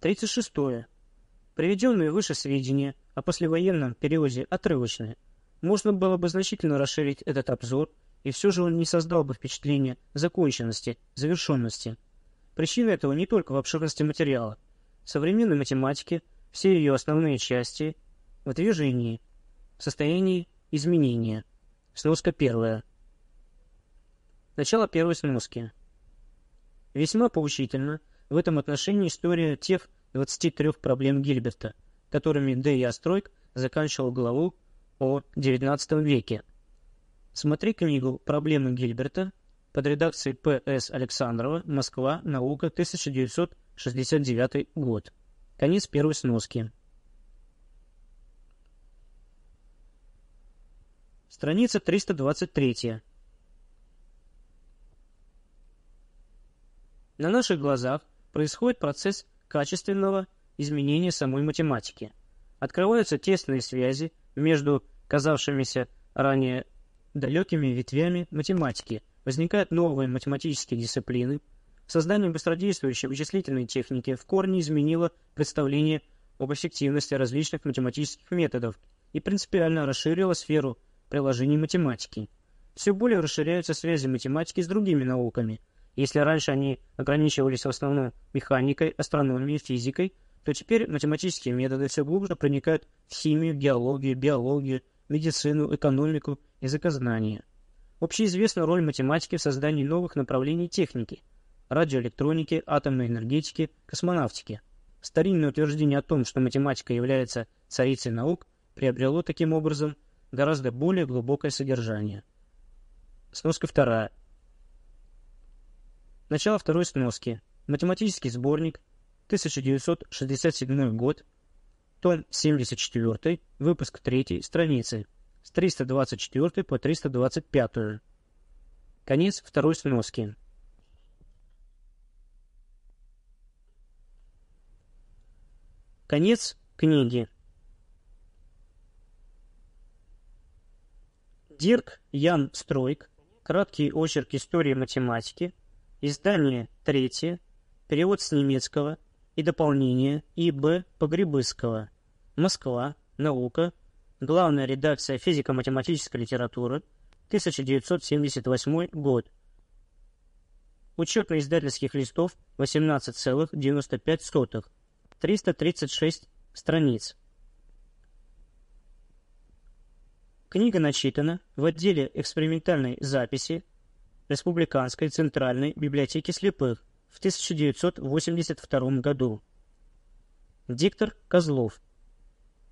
36. Приведенные выше сведения о послевоенном периоде отрывочные. Можно было бы значительно расширить этот обзор, и все же он не создал бы впечатления законченности, завершенности. Причина этого не только в обширности материала. В современной математике все ее основные части в движении, в состоянии изменения. Сноска первая. Начало первой сноски. Весьма поучительно в этом отношении история тех 23 проблем Гильберта, которыми Д. Ястройк заканчивал главу о XIX веке. Смотри книгу «Проблемы Гильберта» под редакцией П.С. Александрова, Москва, наука, 1969 год. Конец первой сноски. Страница 323. На наших глазах происходит процесс качественного изменения самой математики. Открываются тесные связи между казавшимися ранее далекими ветвями математики, возникают новые математические дисциплины. Создание быстродействующей вычислительной техники в корне изменило представление об эффективности различных математических методов и принципиально расширило сферу приложений математики. Все более расширяются связи математики с другими науками – если раньше они ограничивались в основном механикой, астрономией, физикой, то теперь математические методы все глубже проникают в химию, геологию, биологию, медицину, экономику, языкознание. Общеизвестна роль математики в создании новых направлений техники – радиоэлектроники, атомной энергетики, космонавтики. Старинное утверждение о том, что математика является царицей наук, приобрело таким образом гораздо более глубокое содержание. Сноска вторая. Начало второй сноски. Математический сборник. 1967 год. Том 74. Выпуск 3. Страницы. С 324 по 325. Конец второй сноски. Конец книги. Дирк Ян Стройк. Краткий очерк истории математики. Издание третье. Перевод с немецкого и дополнение И.Б. Погребыского. Москва. Наука. Главная редакция физико-математической литературы. 1978 год. Учетно-издательских листов 18,95. 336 страниц. Книга начитана в отделе экспериментальной записи Республиканской Центральной библиотеки слепых в 1982 году. Диктор Козлов